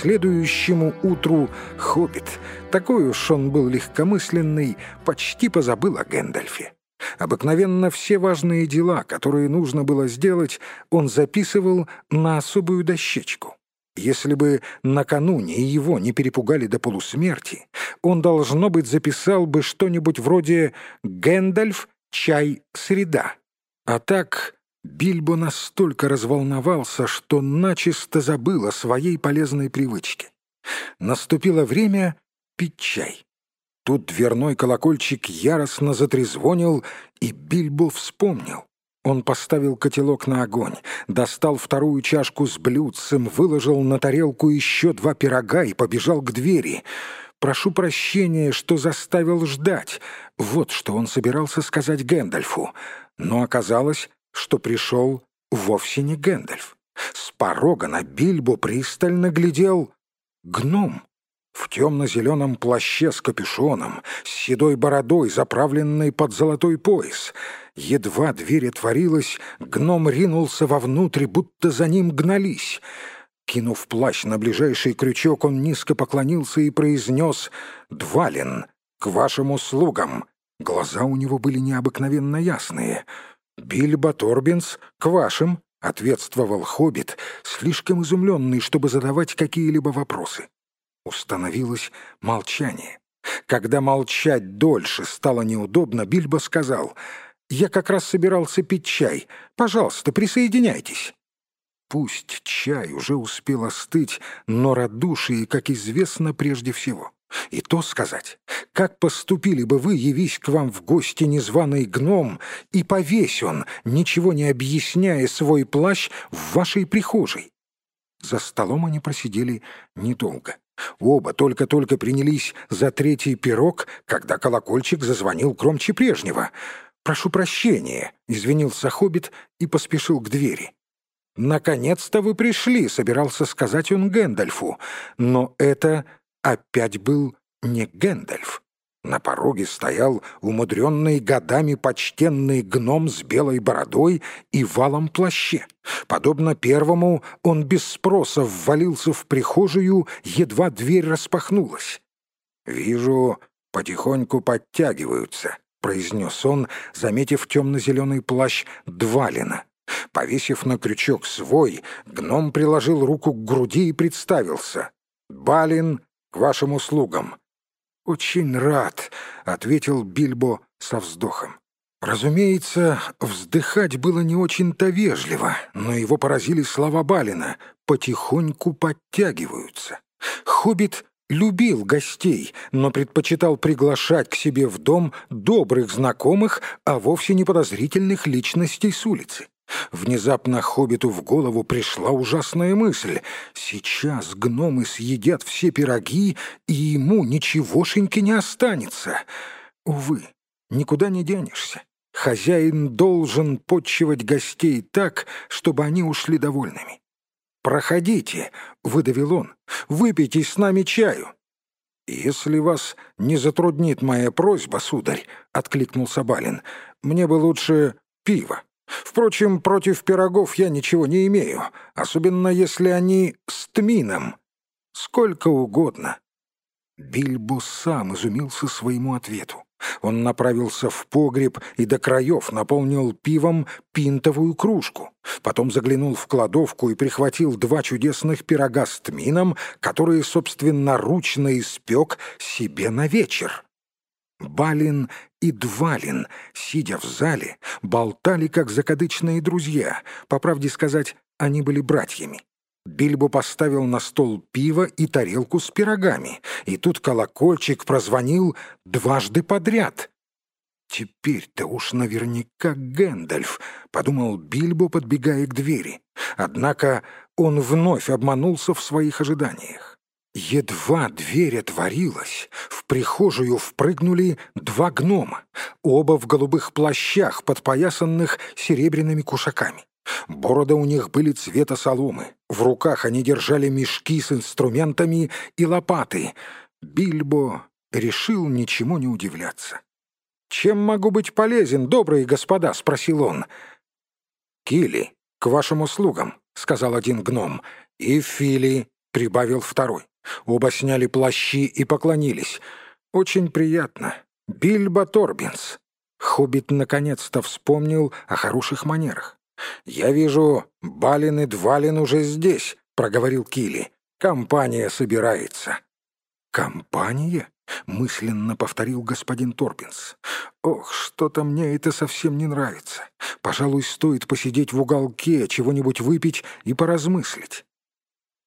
следующему утру Хоббит, такой уж он был легкомысленный, почти позабыл о Гэндальфе. Обыкновенно все важные дела, которые нужно было сделать, он записывал на особую дощечку. Если бы накануне его не перепугали до полусмерти, он, должно быть, записал бы что-нибудь вроде «Гэндальф, чай, среда». А так Бильбо настолько разволновался, что начисто забыл о своей полезной привычке. Наступило время пить чай. Тут дверной колокольчик яростно затрезвонил, и Бильбо вспомнил. Он поставил котелок на огонь, достал вторую чашку с блюдцем, выложил на тарелку еще два пирога и побежал к двери. «Прошу прощения, что заставил ждать». Вот что он собирался сказать Гэндальфу. Но оказалось, что пришел вовсе не Гэндальф. С порога на Бильбо пристально глядел гном в темно-зеленом плаще с капюшоном, с седой бородой, заправленной под золотой пояс. Едва дверь отворилась, гном ринулся вовнутрь, будто за ним гнались. Кинув плащ на ближайший крючок, он низко поклонился и произнес «Двалин, к вашим услугам!» Глаза у него были необыкновенно ясные. «Бильбо Торбинс, к вашим!» — ответствовал хоббит, слишком изумленный, чтобы задавать какие-либо вопросы. Установилось молчание. Когда молчать дольше стало неудобно, Бильбо сказал, «Я как раз собирался пить чай. Пожалуйста, присоединяйтесь». Пусть чай уже успел остыть, но радушие, как известно, прежде всего. И то сказать, как поступили бы вы, явись к вам в гости незваный гном, и повесь он, ничего не объясняя свой плащ в вашей прихожей? За столом они просидели недолго. Оба только-только принялись за третий пирог, когда колокольчик зазвонил громче прежнего. «Прошу прощения», — извинился Хоббит и поспешил к двери. «Наконец-то вы пришли», — собирался сказать он Гэндальфу. Но это опять был не Гэндальф. На пороге стоял умудренный годами почтенный гном с белой бородой и валом плаще. Подобно первому, он без спроса ввалился в прихожую, едва дверь распахнулась. «Вижу, потихоньку подтягиваются», — произнес он, заметив темно-зеленый плащ Двалина. Повесив на крючок свой, гном приложил руку к груди и представился. «Балин, к вашим услугам». «Очень рад», — ответил Бильбо со вздохом. Разумеется, вздыхать было не очень-то вежливо, но его поразили слова Балина «потихоньку подтягиваются». Хоббит любил гостей, но предпочитал приглашать к себе в дом добрых знакомых, а вовсе не подозрительных личностей с улицы. Внезапно Хоббиту в голову пришла ужасная мысль. Сейчас гномы съедят все пироги, и ему ничегошеньки не останется. Увы, никуда не денешься. Хозяин должен подчивать гостей так, чтобы они ушли довольными. «Проходите», — выдавил он, — «выпейте с нами чаю». «Если вас не затруднит моя просьба, сударь», — откликнулся Балин, — «мне бы лучше пиво». Впрочем, против пирогов я ничего не имею, особенно если они с тмином. Сколько угодно. Бильбо сам изумился своему ответу. Он направился в погреб и до краев наполнил пивом пинтовую кружку. Потом заглянул в кладовку и прихватил два чудесных пирога с тмином, которые собственноручно испек себе на вечер. Балин и Двалин, сидя в зале, болтали как закадычные друзья. По правде сказать, они были братьями. Бильбо поставил на стол пиво и тарелку с пирогами, и тут колокольчик прозвонил дважды подряд. «Теперь-то уж наверняка Гэндальф», — подумал Бильбо, подбегая к двери. Однако он вновь обманулся в своих ожиданиях. Едва дверь отворилась, в прихожую впрыгнули два гнома, оба в голубых плащах, подпоясанных серебряными кушаками. Бороды у них были цвета соломы, в руках они держали мешки с инструментами и лопаты. Бильбо решил ничему не удивляться. «Чем могу быть полезен, добрые господа?» — спросил он. «Кили, к вашим услугам», — сказал один гном, — «и Фили, — прибавил второй. Оба сняли плащи и поклонились. «Очень приятно. Бильбо Торбинс». Хоббит наконец-то вспомнил о хороших манерах. «Я вижу, Балин и Двалин уже здесь», — проговорил Килли. «Компания собирается». «Компания?» — мысленно повторил господин Торбинс. «Ох, что-то мне это совсем не нравится. Пожалуй, стоит посидеть в уголке, чего-нибудь выпить и поразмыслить».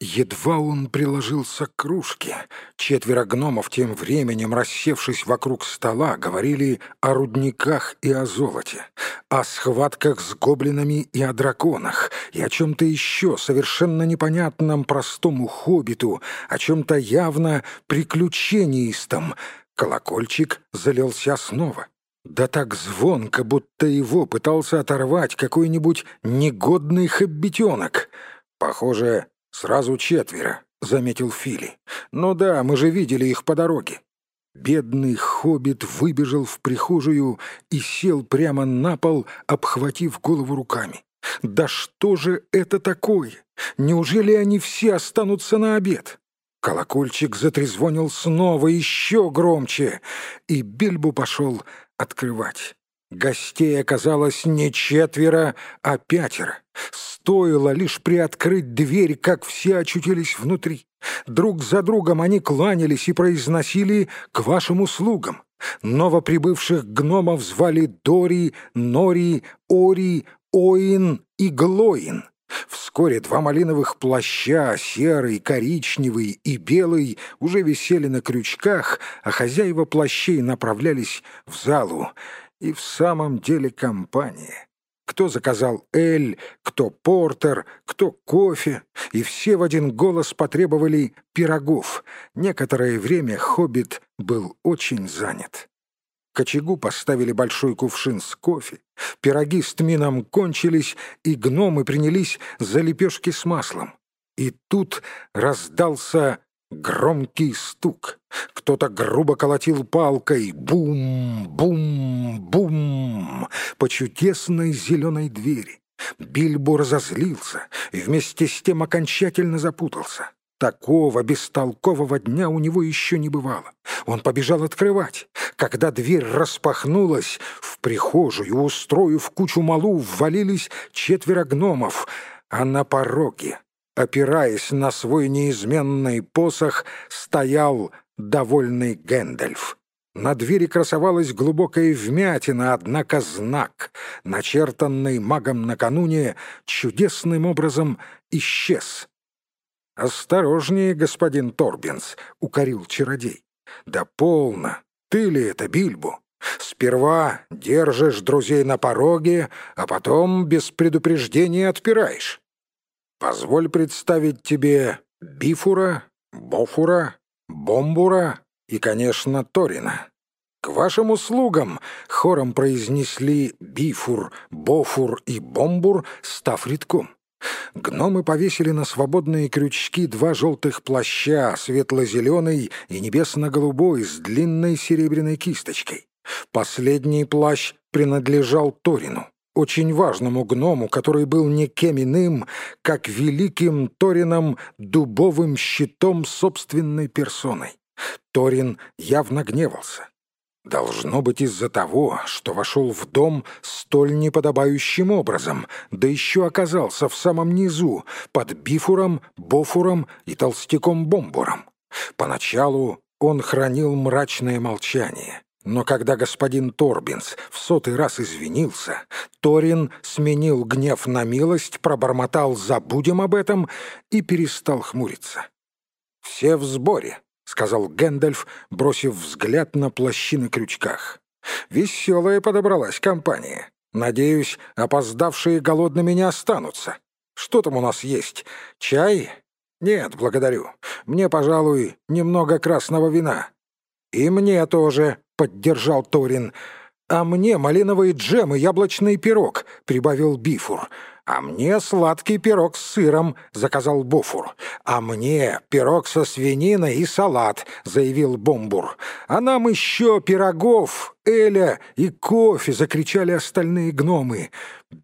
Едва он приложился к кружке, четверо гномов тем временем, рассевшись вокруг стола, говорили о рудниках и о золоте, о схватках с гоблинами и о драконах, и о чем-то еще совершенно непонятном простому хоббиту, о чем-то явно приключенистом. Колокольчик залился снова. Да так звонко, будто его пытался оторвать какой-нибудь негодный хоббитенок. Похоже, «Сразу четверо», — заметил Фили. «Ну да, мы же видели их по дороге». Бедный хоббит выбежал в прихожую и сел прямо на пол, обхватив голову руками. «Да что же это такое? Неужели они все останутся на обед?» Колокольчик затрезвонил снова еще громче, и Бельбу пошел открывать. Гостей оказалось не четверо, а пятеро. Стоило лишь приоткрыть дверь, как все очутились внутри. Друг за другом они кланялись и произносили «к вашим услугам». Новоприбывших гномов звали Дори, Нори, Ори, Оин и Глоин. Вскоре два малиновых плаща, серый, коричневый и белый, уже висели на крючках, а хозяева плащей направлялись в залу. И в самом деле компания. Кто заказал эль, кто портер, кто кофе, и все в один голос потребовали пирогов. Некоторое время хоббит был очень занят. К поставили большой кувшин с кофе, пироги с тмином кончились, и гномы принялись за лепешки с маслом. И тут раздался Громкий стук. Кто-то грубо колотил палкой. Бум, бум, бум. По чудесной зеленой двери. Бильбо разозлился и вместе с тем окончательно запутался. Такого бестолкового дня у него еще не бывало. Он побежал открывать. Когда дверь распахнулась, в прихожую, устроив кучу малу, ввалились четверо гномов, а на пороге опираясь на свой неизменный посох, стоял довольный Гэндальф. На двери красовалась глубокая вмятина, однако знак, начертанный магом накануне, чудесным образом исчез. «Осторожнее, господин Торбинс», — укорил чародей. «Да полно! Ты ли это, Бильбо? Сперва держишь друзей на пороге, а потом без предупреждения отпираешь. Позволь представить тебе Бифура, Бофура, Бомбура и, конечно, Торина. К вашим услугам хором произнесли Бифур, Бофур и Бомбур, став редком. Гномы повесили на свободные крючки два желтых плаща, светло-зеленый и небесно-голубой, с длинной серебряной кисточкой. Последний плащ принадлежал Торину очень важному гному, который был никем иным, как великим Торином дубовым щитом собственной персоной. Торин явно гневался. Должно быть из-за того, что вошел в дом столь неподобающим образом, да еще оказался в самом низу, под Бифуром, Бофуром и толстяком Бомбуром. Поначалу он хранил мрачное молчание. Но когда господин Торбинс в сотый раз извинился, Торин сменил гнев на милость, пробормотал «забудем об этом» и перестал хмуриться. «Все в сборе», — сказал Гэндальф, бросив взгляд на плащи на крючках. «Веселая подобралась компания. Надеюсь, опоздавшие голодными не останутся. Что там у нас есть? Чай? Нет, благодарю. Мне, пожалуй, немного красного вина». «И мне тоже», поддержал Торин. «А мне малиновый джем и яблочный пирог», — прибавил Бифур. «А мне сладкий пирог с сыром», — заказал Бофур. «А мне пирог со свининой и салат», — заявил Бомбур. «А нам еще пирогов, Эля и кофе», — закричали остальные гномы.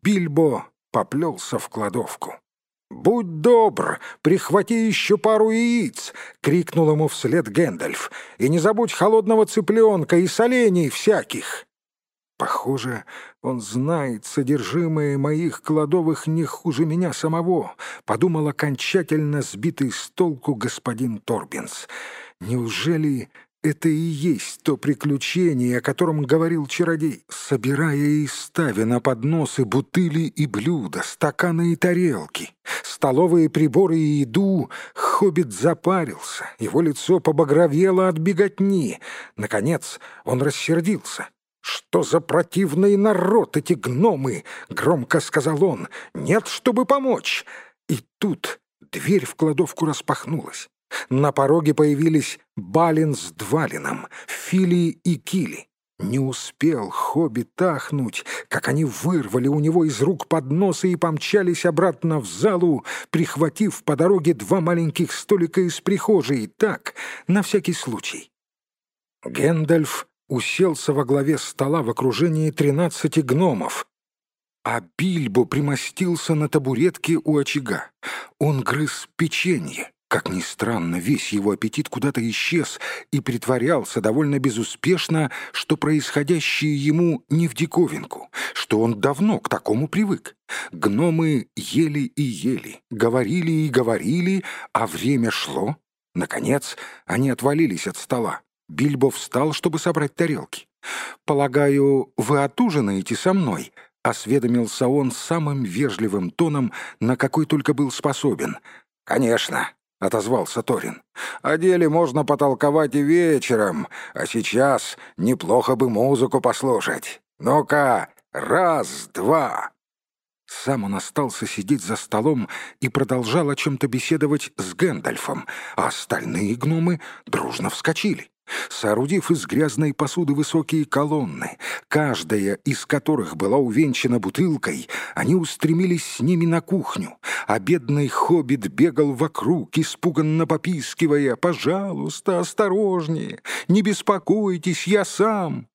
Бильбо поплелся в кладовку. Будь добр, прихвати еще пару яиц!» — крикнул ему вслед Гэндальф. «И не забудь холодного цыпленка и солений всяких!» Похоже, он знает содержимое моих кладовых не хуже меня самого, подумал окончательно сбитый с толку господин Торбинс. Неужели это и есть то приключение, о котором говорил чародей, собирая и ставя на подносы бутыли и блюда, стаканы и тарелки, столовые приборы и еду, хоббит запарился, его лицо побагровело от беготни. Наконец он рассердился. «Что за противный народ эти гномы?» — громко сказал он. «Нет, чтобы помочь!» И тут дверь в кладовку распахнулась. На пороге появились Балин с Двалином, Фили и Кили. Не успел хоббит тахнуть, как они вырвали у него из рук подносы и помчались обратно в залу, прихватив по дороге два маленьких столика из прихожей, так, на всякий случай. Гэндальф уселся во главе стола в окружении тринадцати гномов, а Бильбо примостился на табуретке у очага. Он грыз печенье. Как ни странно, весь его аппетит куда-то исчез и притворялся довольно безуспешно, что происходящее ему не в диковинку, что он давно к такому привык. Гномы ели и ели, говорили и говорили, а время шло. Наконец, они отвалились от стола. Бильбо встал, чтобы собрать тарелки. «Полагаю, вы отужинаете со мной?» — осведомился он самым вежливым тоном, на какой только был способен. «Конечно», — отозвался Торин. «О деле можно потолковать и вечером, а сейчас неплохо бы музыку послушать. Ну-ка, раз, два!» Сам он остался сидеть за столом и продолжал о чем-то беседовать с Гэндальфом, а остальные гномы дружно вскочили. Соорудив из грязной посуды высокие колонны, каждая из которых была увенчана бутылкой, они устремились с ними на кухню, а бедный хоббит бегал вокруг, испуганно попискивая «Пожалуйста, осторожнее! Не беспокойтесь, я сам!»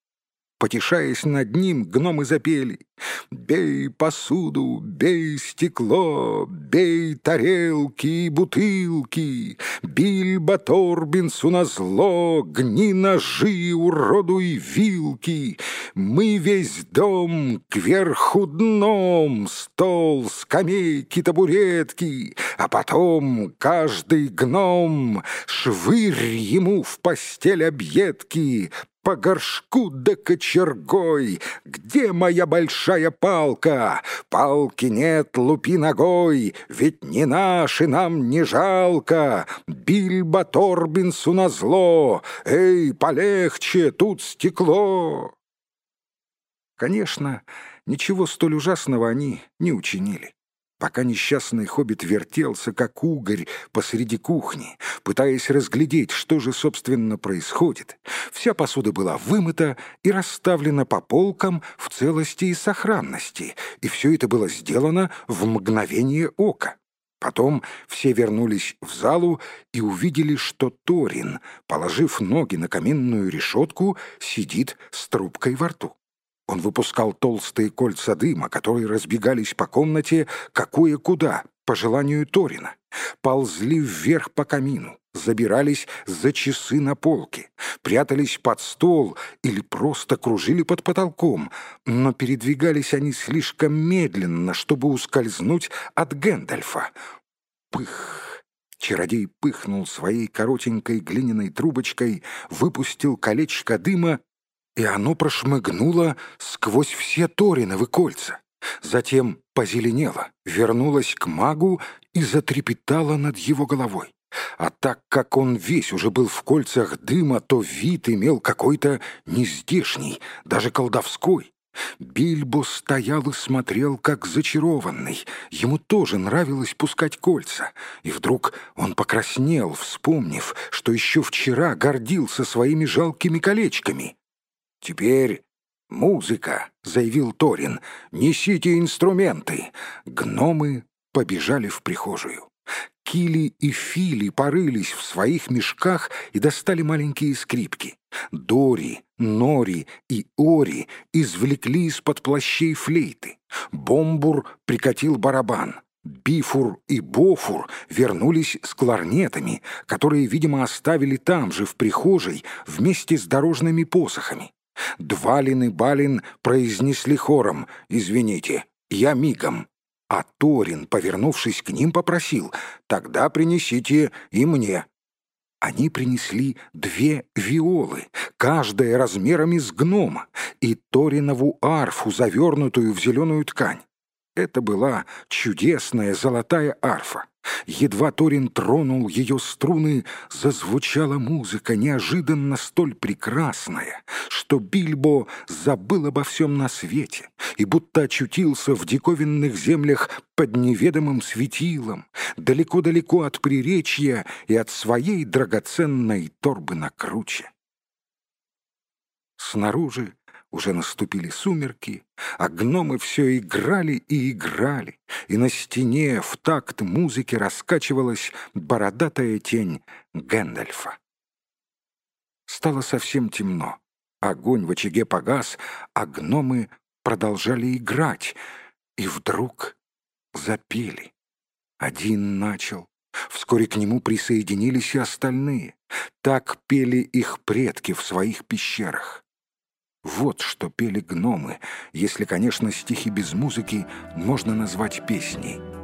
Потешаясь над ним, гномы запели. «Бей посуду, бей стекло, бей тарелки и бутылки, Бильбо Торбинсу назло, гни ножи, уродуй вилки, Мы весь дом кверху дном, стол, скамейки, табуретки, А потом каждый гном швырь ему в постель объедки, по горшку да кочергой. Где моя большая палка? Палки нет, лупи ногой, ведь не наши нам не жалко. Бильбо Торбинсу назло, эй, полегче, тут стекло. Конечно, ничего столь ужасного они не учинили пока несчастный хоббит вертелся, как угорь, посреди кухни, пытаясь разглядеть, что же, собственно, происходит. Вся посуда была вымыта и расставлена по полкам в целости и сохранности, и все это было сделано в мгновение ока. Потом все вернулись в залу и увидели, что Торин, положив ноги на каминную решетку, сидит с трубкой во рту. Он выпускал толстые кольца дыма, которые разбегались по комнате какое куда, по желанию Торина. Ползли вверх по камину, забирались за часы на полке, прятались под стол или просто кружили под потолком, но передвигались они слишком медленно, чтобы ускользнуть от Гэндальфа. Пых! Чародей пыхнул своей коротенькой глиняной трубочкой, выпустил колечко дыма и оно прошмыгнуло сквозь все Ториновы кольца. Затем позеленело, вернулось к магу и затрепетало над его головой. А так как он весь уже был в кольцах дыма, то вид имел какой-то нездешний, даже колдовской. Бильбо стоял и смотрел, как зачарованный. Ему тоже нравилось пускать кольца. И вдруг он покраснел, вспомнив, что еще вчера гордился своими жалкими колечками. «Теперь музыка», — заявил Торин. «Несите инструменты». Гномы побежали в прихожую. Кили и Фили порылись в своих мешках и достали маленькие скрипки. Дори, Нори и Ори извлекли из-под плащей флейты. Бомбур прикатил барабан. Бифур и Бофур вернулись с кларнетами, которые, видимо, оставили там же, в прихожей, вместе с дорожными посохами. Двалин и Балин произнесли хором «Извините, я мигом». А Торин, повернувшись к ним, попросил «Тогда принесите и мне». Они принесли две виолы, каждая размерами с гнома, и Торинову арфу, завернутую в зеленую ткань. Это была чудесная золотая арфа. Едва Торин тронул ее струны, зазвучала музыка, неожиданно столь прекрасная, что Бильбо забыл обо всем на свете и будто очутился в диковинных землях под неведомым светилом, далеко-далеко от приречья и от своей драгоценной торбы на круче. Снаружи уже наступили сумерки, а гномы все играли и играли, и на стене в такт музыки раскачивалась бородатая тень Гэндальфа. Стало совсем темно. Огонь в очаге погас, а гномы продолжали играть, и вдруг запели. Один начал, вскоре к нему присоединились и остальные. Так пели их предки в своих пещерах. Вот что пели гномы, если, конечно, стихи без музыки можно назвать песней —